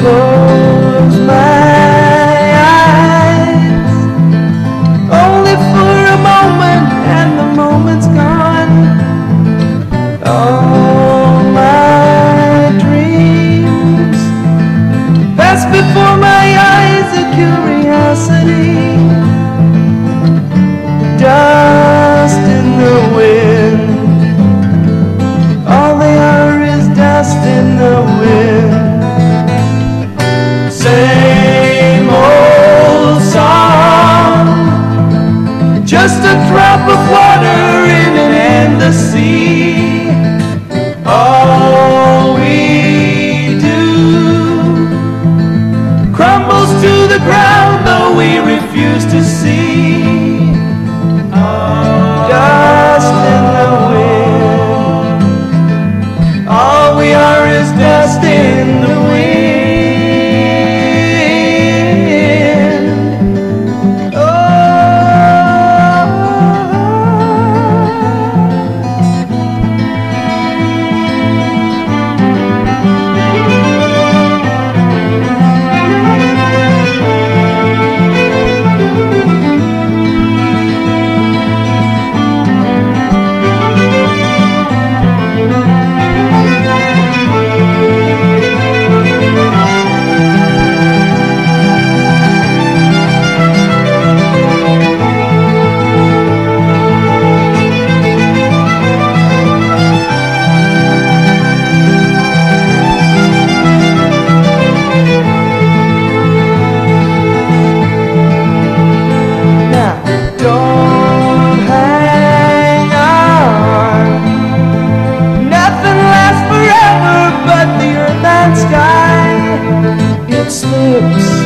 close my eyes. Only for a moment and the moment's gone. All my dreams Pass before my eyes a curiosity. a drop of water in an endless sea. All we do crumbles to the ground, though we refuse to see. seus